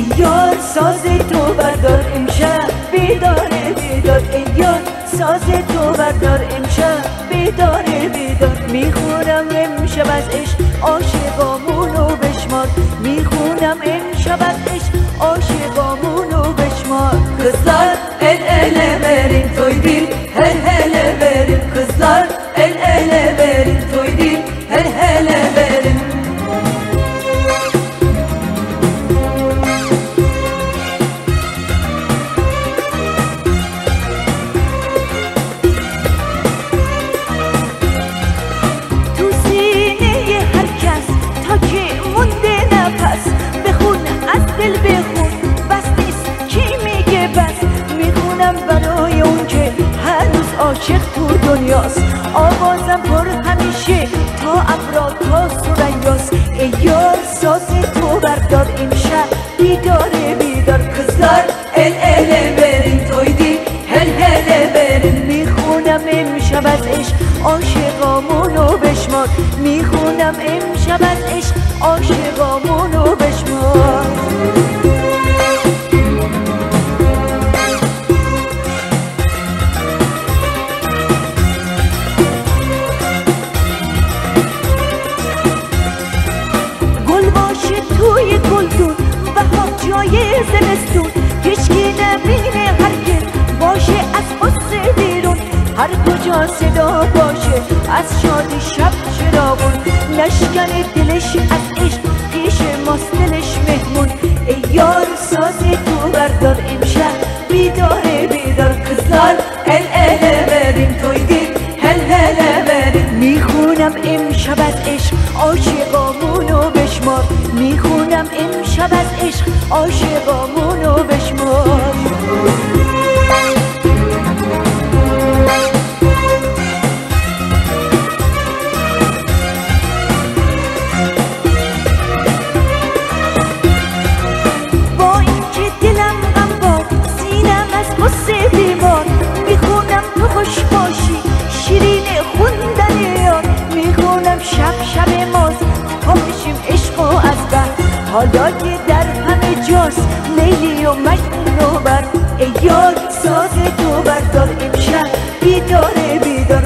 ای ساز تو بردار امشب بیدار بیدار. ای ساز تو بردار امشب بیدار بیدار. می‌خونم امشب از عشق عاشقامونو بشمار. می‌خونم امشب از دنیاست. آوازم پر همیشه تا ابرا تا سرنگاست ای یار ساز تو بردار امشب. بیدار بیدار Kızlar el ele verin toy değil Hel hele verin می‌خونم امشب از عشق. عاشقامونو بشمار. می‌خونم امشب از عشق. عاشقامونو چراغون نشکن دلش از عشق پیش ماست دلش مهمون. ای یار ساز تو بردار امشب. بیدار بیدار Kızlar el ele verin toy değil Hel hele verin می‌خونم امشب از عشق عاشقامونو بشمار. می‌خونم امشب از عشق عاشقامونو بشمار. حالا که در همه جاست. لیلی و مجنون و بر. ای یار ساز تو بردار. امشب بیدار بیدار.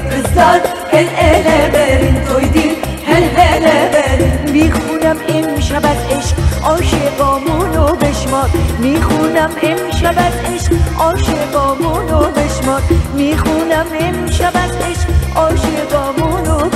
hele verin می‌خونم امشب از عشق عاشقامونو بشمار می‌خونم امشب از عشق عاشقامونو بشمار. می‌خونم امشب از عشق عاشقامونو بشمار. می‌خونم امشب از عشق عاشقامونو